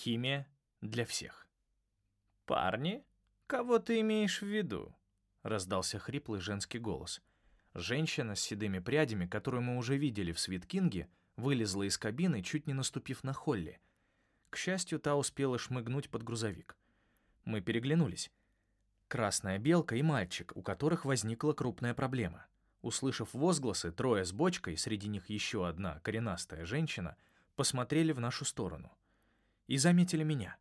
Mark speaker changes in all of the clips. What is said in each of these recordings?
Speaker 1: Химия для всех. «Парни, кого ты имеешь в виду?» — раздался хриплый женский голос. Женщина с седыми прядями, которую мы уже видели в Свиткинге, вылезла из кабины, чуть не наступив на Холли. К счастью, та успела шмыгнуть под грузовик. Мы переглянулись. Красная белка и мальчик, у которых возникла крупная проблема. Услышав возгласы, трое с бочкой, среди них еще одна коренастая женщина, посмотрели в нашу сторону. И заметили меня.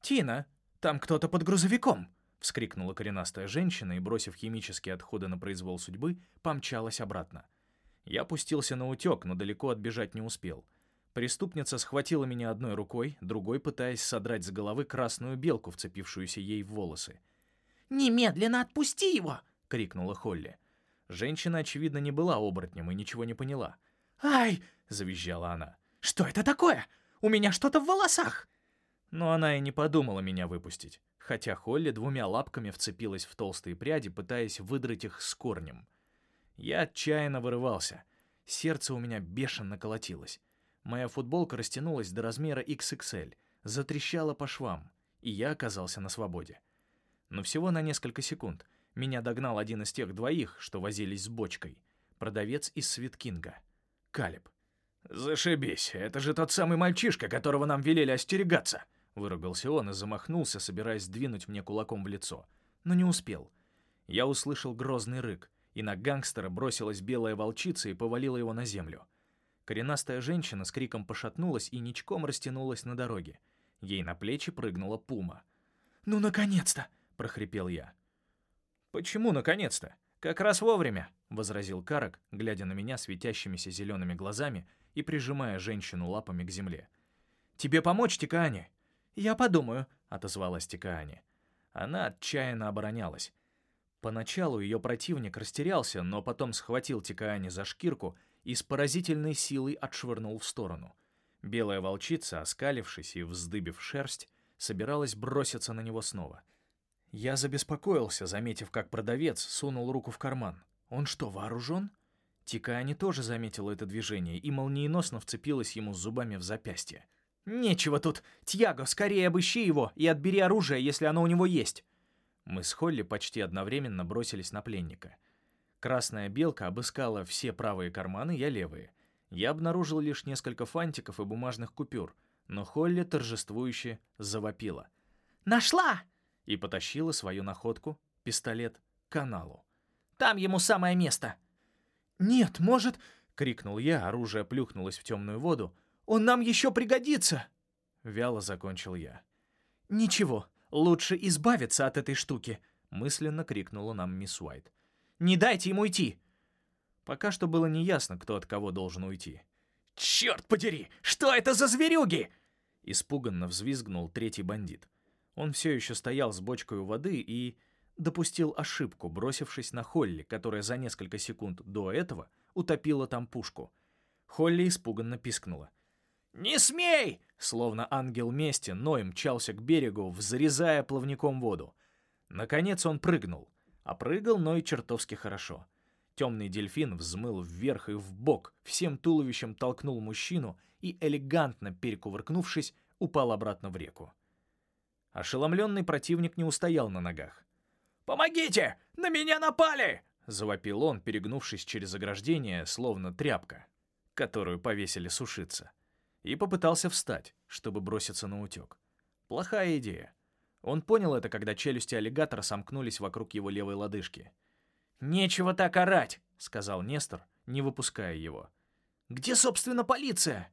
Speaker 1: «Тина, там кто-то под грузовиком!» — вскрикнула коренастая женщина и, бросив химические отходы на произвол судьбы, помчалась обратно. Я опустился на утек, но далеко отбежать не успел. Преступница схватила меня одной рукой, другой пытаясь содрать с головы красную белку, вцепившуюся ей в волосы.
Speaker 2: «Немедленно отпусти его!»
Speaker 1: — крикнула Холли. Женщина, очевидно, не была оборотнем и ничего не поняла.
Speaker 2: «Ай!»
Speaker 1: — завизжала она.
Speaker 2: «Что это такое? У меня что-то в волосах!»
Speaker 1: Но она и не подумала меня выпустить, хотя Холли двумя лапками вцепилась в толстые пряди, пытаясь выдрать их с корнем. Я отчаянно вырывался. Сердце у меня бешено колотилось. Моя футболка растянулась до размера XXL, затрещала по швам, и я оказался на свободе. Но всего на несколько секунд — меня догнал один из тех двоих, что возились с бочкой. Продавец из Светкинга. Калиб. «Зашибись, это же тот самый мальчишка, которого нам велели остерегаться!» Выругался он и замахнулся, собираясь двинуть мне кулаком в лицо. Но не успел. Я услышал грозный рык, и на гангстера бросилась белая волчица и повалила его на землю. Коренастая женщина с криком пошатнулась и ничком растянулась на дороге. Ей на плечи прыгнула пума.
Speaker 2: «Ну, наконец-то!» — прохрипел я.
Speaker 1: «Почему наконец-то? Как раз вовремя», — возразил Карак, глядя на меня светящимися зелеными глазами и прижимая женщину лапами к земле. «Тебе помочь, Тикаани?»
Speaker 2: «Я подумаю», —
Speaker 1: отозвалась Тикаани. Она отчаянно оборонялась. Поначалу ее противник растерялся, но потом схватил Тикаани за шкирку и с поразительной силой отшвырнул в сторону. Белая волчица, оскалившись и вздыбив шерсть, собиралась броситься на него снова — я забеспокоился, заметив, как продавец сунул руку в карман. Он что, вооружен? Тикаани тоже заметила это движение и молниеносно вцепилась ему зубами в запястье.
Speaker 2: «Нечего тут! Тьяго, скорее обыщи его и отбери оружие, если оно у него есть!»
Speaker 1: Мы с Холли почти одновременно бросились на пленника. Красная белка обыскала все правые карманы, я левые. Я обнаружил лишь несколько фантиков и бумажных купюр, но Холли торжествующе завопила.
Speaker 2: «Нашла!»
Speaker 1: И потащила свою находку, пистолет, к каналу.
Speaker 2: «Там ему самое место!»
Speaker 1: «Нет, может...» — крикнул я, оружие плюхнулось в темную воду.
Speaker 2: «Он нам еще пригодится!»
Speaker 1: Вяло закончил я.
Speaker 2: «Ничего, лучше избавиться от этой штуки!» — мысленно крикнула нам мисс Уайт. «Не дайте ему уйти!»
Speaker 1: Пока что было неясно, кто от кого должен уйти.
Speaker 2: «Черт подери! Что это за зверюги?»
Speaker 1: Испуганно взвизгнул третий бандит. Он все еще стоял с бочкой у воды и допустил ошибку, бросившись на Холли, которая за несколько секунд до этого утопила там пушку. Холли испуганно пискнула.
Speaker 2: «Не смей!»
Speaker 1: Словно ангел мести, Ной мчался к берегу, взрезая плавником воду. Наконец он прыгнул. А прыгал Ной чертовски хорошо. Темный дельфин взмыл вверх и вбок, всем туловищем толкнул мужчину и, элегантно перекувыркнувшись, упал обратно в реку. Ошеломленный противник не устоял на ногах.
Speaker 2: «Помогите! На меня напали!»
Speaker 1: — завопил он, перегнувшись через ограждение, словно тряпка, которую повесили сушиться, и попытался встать, чтобы броситься на утек. Плохая идея. Он понял это, когда челюсти аллигатора сомкнулись вокруг его левой лодыжки.
Speaker 2: «Нечего так орать!»
Speaker 1: — сказал Нестор, не выпуская его.
Speaker 2: «Где, собственно, полиция?»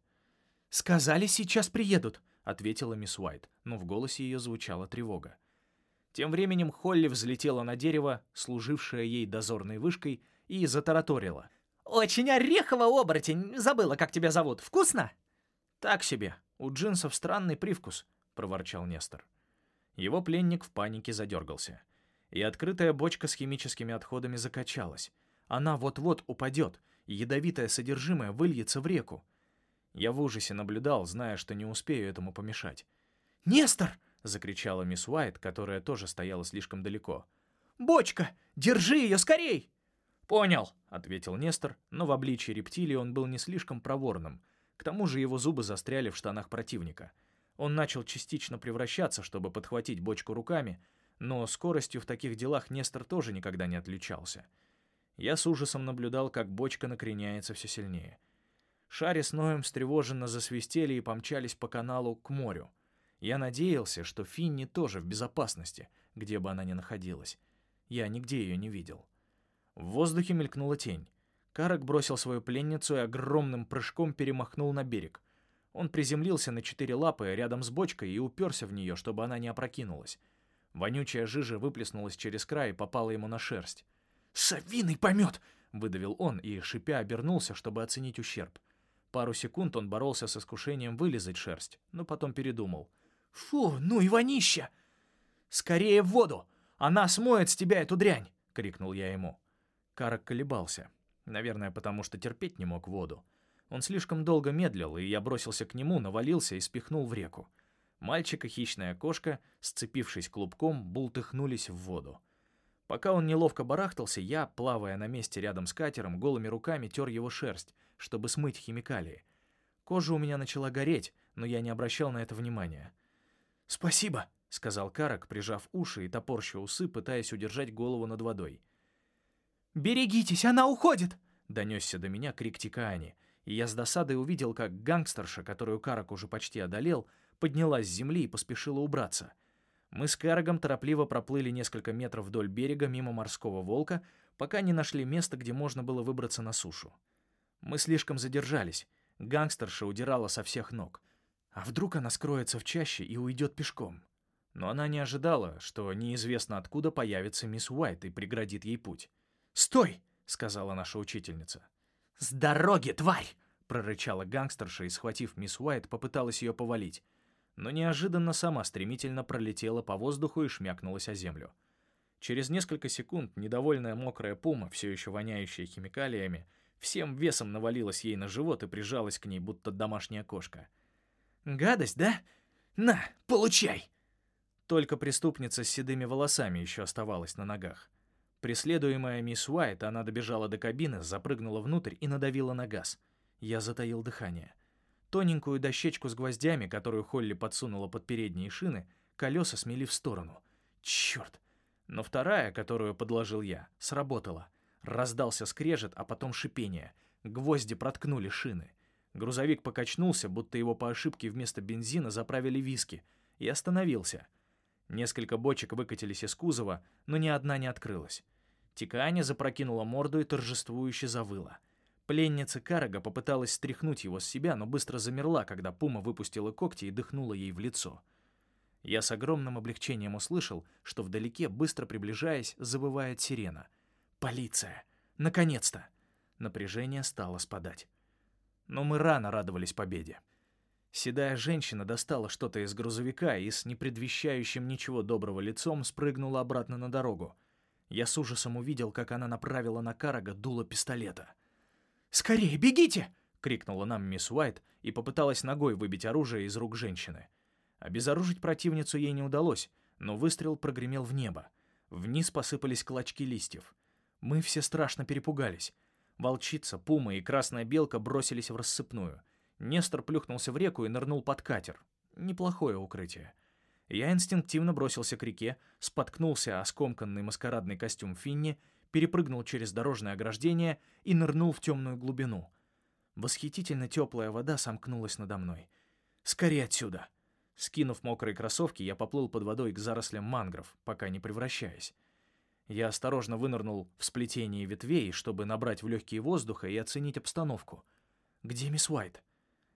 Speaker 1: «Сказали, сейчас приедут», — ответила мисс Уайт, но в голосе ее звучала тревога. Тем временем Холли взлетела на дерево, служившее ей дозорной вышкой, и затараторила.
Speaker 2: «Очень орехово, оборотень! Забыла, как тебя зовут. Вкусно?»
Speaker 1: «Так себе. У джинсов странный привкус», — проворчал Нестор. Его пленник в панике задергался. И открытая бочка с химическими отходами закачалась. Она вот-вот упадет, и ядовитое содержимое выльется в реку. Я в ужасе наблюдал, зная, что не успею этому помешать.
Speaker 2: «Нестор!»
Speaker 1: — закричала мисс Уайт, которая тоже стояла слишком далеко.
Speaker 2: «Бочка! Держи ее скорей!»
Speaker 1: «Понял», — ответил Нестор, но в обличии рептилии он был не слишком проворным. К тому же его зубы застряли в штанах противника. Он начал частично превращаться, чтобы подхватить бочку руками, но скоростью в таких делах Нестор тоже никогда не отличался. Я с ужасом наблюдал, как бочка накреняется все сильнее. Шари с Ноем встревоженно засвистели и помчались по каналу к морю. Я надеялся, что Финни тоже в безопасности, где бы она ни находилась. Я нигде ее не видел. В воздухе мелькнула тень. Карак бросил свою пленницу и огромным прыжком перемахнул на берег. Он приземлился на четыре лапы рядом с бочкой и уперся в нее, чтобы она не опрокинулась. Вонючая жижа выплеснулась через край и попала ему на шерсть. «Совиный помет!» — выдавил он и, шипя, обернулся, чтобы оценить ущерб. Пару секунд он боролся с искушением вылезать шерсть, но потом передумал. «Фу, ну и вонища!» «Скорее в воду! Она смоет с тебя эту дрянь!» — крикнул я ему. Карак колебался. Наверное, потому что терпеть не мог воду. Он слишком долго медлил, и я бросился к нему, навалился и спихнул в реку. Мальчик и хищная кошка, сцепившись клубком, бултыхнулись в воду. Пока он неловко барахтался, я, плавая на месте рядом с катером, голыми руками тер его шерсть, чтобы смыть химикалии. Кожа у меня начала гореть, но я не обращал на это внимания. «Спасибо», — сказал Карак, прижав уши и топорща усы, пытаясь удержать голову над водой. «Берегитесь, она уходит!» — донесся до меня крик Тикаани, и я с досадой увидел, как гангстерша, которую Карак уже почти одолел, поднялась с земли и поспешила убраться. Мы с Карагом торопливо проплыли несколько метров вдоль берега мимо морского волка, пока не нашли место, где можно было выбраться на сушу. Мы слишком задержались. Гангстерша удирала со всех ног. А вдруг она скроется в чаще и уйдет пешком? Но она не ожидала, что неизвестно откуда появится мисс Уайт и преградит ей путь. «Стой!» — сказала наша учительница. «С дороги, тварь!» — прорычала гангстерша и, схватив мисс Уайт, попыталась ее повалить. Но неожиданно сама стремительно пролетела по воздуху и шмякнулась о землю. Через несколько секунд недовольная мокрая пума, все еще воняющая химикалиями, всем весом навалилась ей на живот и прижалась к ней, будто домашняя кошка. «Гадость, да? На, получай!» Только преступница с седыми волосами еще оставалась на ногах. Преследуемая мисс Уайт, она добежала до кабины, запрыгнула внутрь и надавила на газ. Я затаил дыхание. Тоненькую дощечку с гвоздями, которую Холли подсунула под передние шины, колеса смели в сторону. Черт! Но вторая, которую подложил я, сработала. Раздался скрежет, а потом шипение. Гвозди проткнули шины. Грузовик покачнулся, будто его по ошибке вместо бензина заправили виски, и остановился. Несколько бочек выкатились из кузова, но ни одна не открылась. Тиканя запрокинула морду и торжествующе завыла. Пленница Карага попыталась стряхнуть его с себя, но быстро замерла, когда пума выпустила когти и дыхнула ей в лицо. Я с огромным облегчением услышал, что вдалеке, быстро приближаясь, забывает сирена. «Полиция! Наконец-то!» Напряжение стало спадать. Но мы рано радовались победе. Седая женщина достала что-то из грузовика и с непредвещающим ничего доброго лицом спрыгнула обратно на дорогу. Я с ужасом увидел, как она направила на Карага дуло пистолета. «Скорее, бегите!» — крикнула нам мисс Уайт и попыталась ногой выбить оружие из рук женщины. Обезоружить противницу ей не удалось, но выстрел прогремел в небо. Вниз посыпались клочки листьев. Мы все страшно перепугались. Волчица, пума и красная белка бросились в рассыпную — Нестор плюхнулся в реку и нырнул под катер. Неплохое укрытие. Я инстинктивно бросился к реке, споткнулся о скомканный маскарадный костюм Финни, перепрыгнул через дорожное ограждение и нырнул в темную глубину. Восхитительно теплая вода сомкнулась надо мной. «Скорее отсюда!» Скинув мокрые кроссовки, я поплыл под водой к зарослям мангров, пока не превращаясь. Я осторожно вынырнул в сплетении ветвей, чтобы набрать в легкие воздуха и оценить обстановку. «Где мисс Уайт?»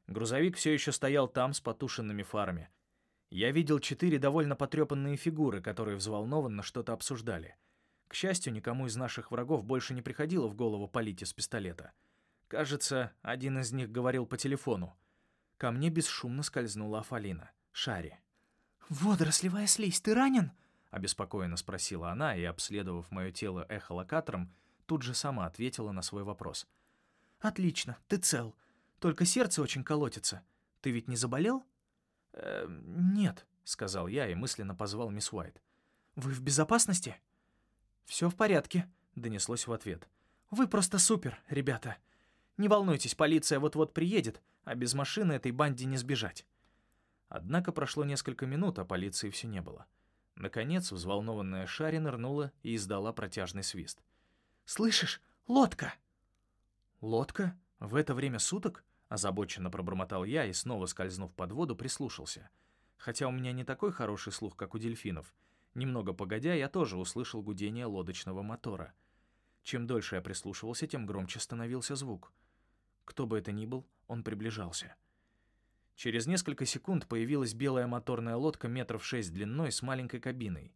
Speaker 1: Грузовик все еще стоял там с потушенными фарами. Я видел четыре довольно потрепанные фигуры, которые взволнованно что-то обсуждали. К счастью, никому из наших врагов больше не приходило в голову палить из пистолета. Кажется, один из них говорил по телефону. Ко мне бесшумно скользнула Афалина. Шари. «Водорослевая слизь, ты ранен?» — обеспокоенно спросила она и, обследовав мое тело эхолокатором, тут же сама ответила на свой вопрос. «Отлично, ты цел. Только сердце очень колотится. Ты ведь не заболел?» «Э, «Нет», — сказал я и мысленно позвал мисс Уайт. «Вы в безопасности?» «Все в порядке», — донеслось в ответ. «Вы просто супер, ребята. Не волнуйтесь, полиция вот-вот приедет, а без машины этой банде не сбежать». Однако прошло несколько минут, а полиции все не было. Наконец, взволнованная Шари нырнула и издала протяжный свист.
Speaker 2: «Слышишь? Лодка!»
Speaker 1: «Лодка? В это время суток?» Озабоченно пробормотал я и, снова скользнув под воду, прислушался. Хотя у меня не такой хороший слух, как у дельфинов. Немного погодя, я тоже услышал гудение лодочного мотора. Чем дольше я прислушивался, тем громче становился звук. Кто бы это ни был, он приближался. Через несколько секунд появилась белая моторная лодка метров шесть длиной с маленькой кабиной.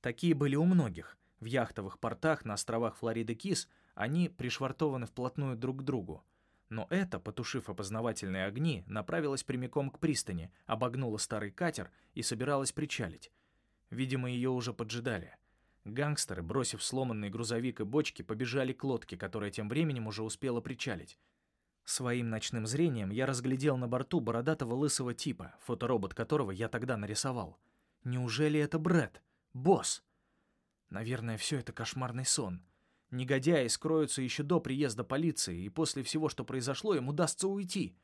Speaker 1: Такие были у многих. В яхтовых портах на островах Флориды Кис они пришвартованы вплотную друг к другу. Но эта, потушив опознавательные огни, направилась прямиком к пристани, обогнула старый катер и собиралась причалить. Видимо, ее уже поджидали. Гангстеры, бросив сломанный грузовик и бочки, побежали к лодке, которая тем временем уже успела причалить. Своим ночным зрением я разглядел на борту бородатого лысого типа, фоторобот которого я тогда нарисовал. Неужели это Брэд? Босс? Наверное, все это кошмарный сон. Негодяи скроются еще до приезда полиции, и после всего, что произошло, им удастся уйти.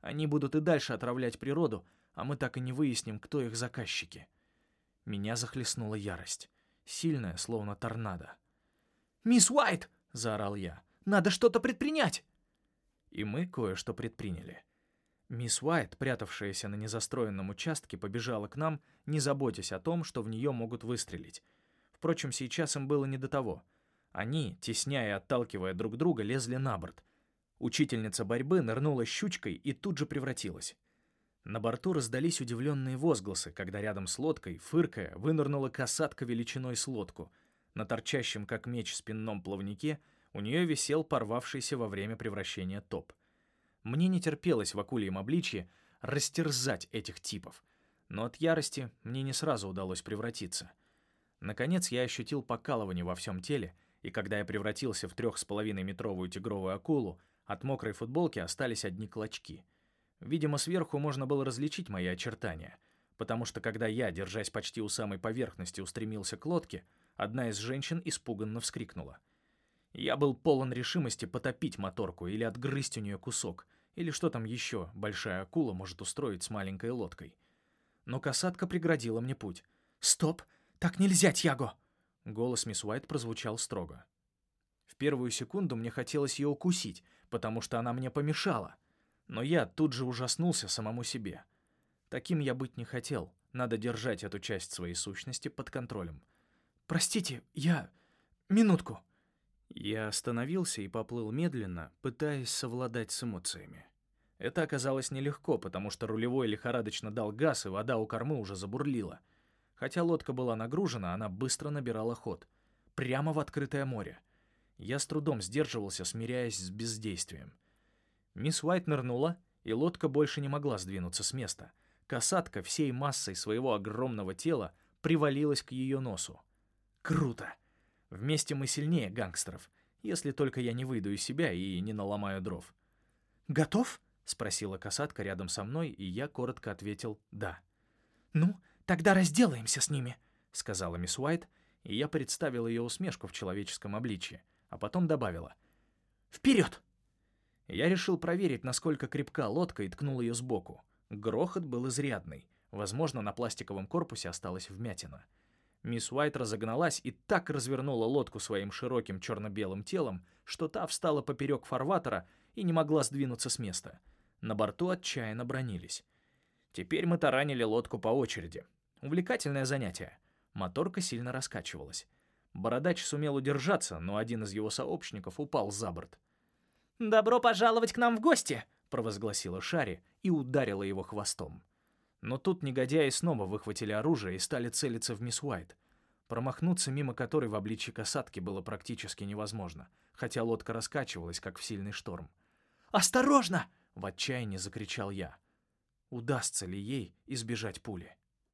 Speaker 1: Они будут и дальше отравлять природу, а мы так и не выясним, кто их заказчики. Меня захлестнула ярость. Сильная, словно торнадо.
Speaker 2: «Мисс Уайт!» — заорал я. «Надо что-то предпринять!»
Speaker 1: И мы кое-что предприняли. Мисс Уайт, прятавшаяся на незастроенном участке, побежала к нам, не заботясь о том, что в нее могут выстрелить. Впрочем, сейчас им было не до того — они, тесняя и отталкивая друг друга, лезли на борт. Учительница борьбы нырнула щучкой и тут же превратилась. На борту раздались удивленные возгласы, когда рядом с лодкой, фыркая, вынырнула касатка величиной с лодку. На торчащем, как меч, спинном плавнике у нее висел порвавшийся во время превращения топ. Мне не терпелось в акульем обличье растерзать этих типов, но от ярости мне не сразу удалось превратиться. Наконец я ощутил покалывание во всем теле — и когда я превратился в трех с половиной метровую тигровую акулу, от мокрой футболки остались одни клочки. Видимо, сверху можно было различить мои очертания, потому что когда я, держась почти у самой поверхности, устремился к лодке, одна из женщин испуганно вскрикнула. Я был полон решимости потопить моторку или отгрызть у нее кусок, или что там еще большая акула может устроить с маленькой лодкой. Но касатка преградила мне путь.
Speaker 2: «Стоп! Так нельзя, Тьяго!»
Speaker 1: Голос мисс Уайт прозвучал строго. В первую секунду мне хотелось ее укусить, потому что она мне помешала. Но я тут же ужаснулся самому себе. Таким я быть не хотел. Надо держать эту часть своей сущности под контролем.
Speaker 2: «Простите, я... минутку».
Speaker 1: Я остановился и поплыл медленно, пытаясь совладать с эмоциями. Это оказалось нелегко, потому что рулевой лихорадочно дал газ, и вода у кормы уже забурлила — Хотя лодка была нагружена, она быстро набирала ход. Прямо в открытое море. Я с трудом сдерживался, смиряясь с бездействием. Мисс Уайт нырнула, и лодка больше не могла сдвинуться с места. Касатка всей массой своего огромного тела привалилась к ее носу. Круто! Вместе мы сильнее гангстеров, если только я не выйду из себя и не наломаю дров.
Speaker 2: «Готов?»
Speaker 1: — спросила касатка рядом со мной, и я коротко ответил «да».
Speaker 2: «Ну, «Тогда разделаемся с ними», —
Speaker 1: сказала мисс Уайт, и я представил ее усмешку в человеческом обличье, а потом добавила.
Speaker 2: «Вперед!»
Speaker 1: Я решил проверить, насколько крепка лодка, и ткнул ее сбоку. Грохот был изрядный. Возможно, на пластиковом корпусе осталась вмятина. Мисс Уайт разогналась и так развернула лодку своим широким черно-белым телом, что та встала поперек фарватера и не могла сдвинуться с места. На борту отчаянно бронились. Теперь мы таранили лодку по очереди. Увлекательное занятие. Моторка сильно раскачивалась. Бородач сумел удержаться, но один из его сообщников упал за борт.
Speaker 2: «Добро пожаловать к нам в гости!»
Speaker 1: — провозгласила Шари и ударила его хвостом. Но тут негодяи снова выхватили оружие и стали целиться в мисс Уайт. Промахнуться мимо которой в обличье касатки было практически невозможно, хотя лодка раскачивалась, как в сильный шторм.
Speaker 2: «Осторожно!»
Speaker 1: — в отчаянии закричал я. Удастся ли ей избежать пули?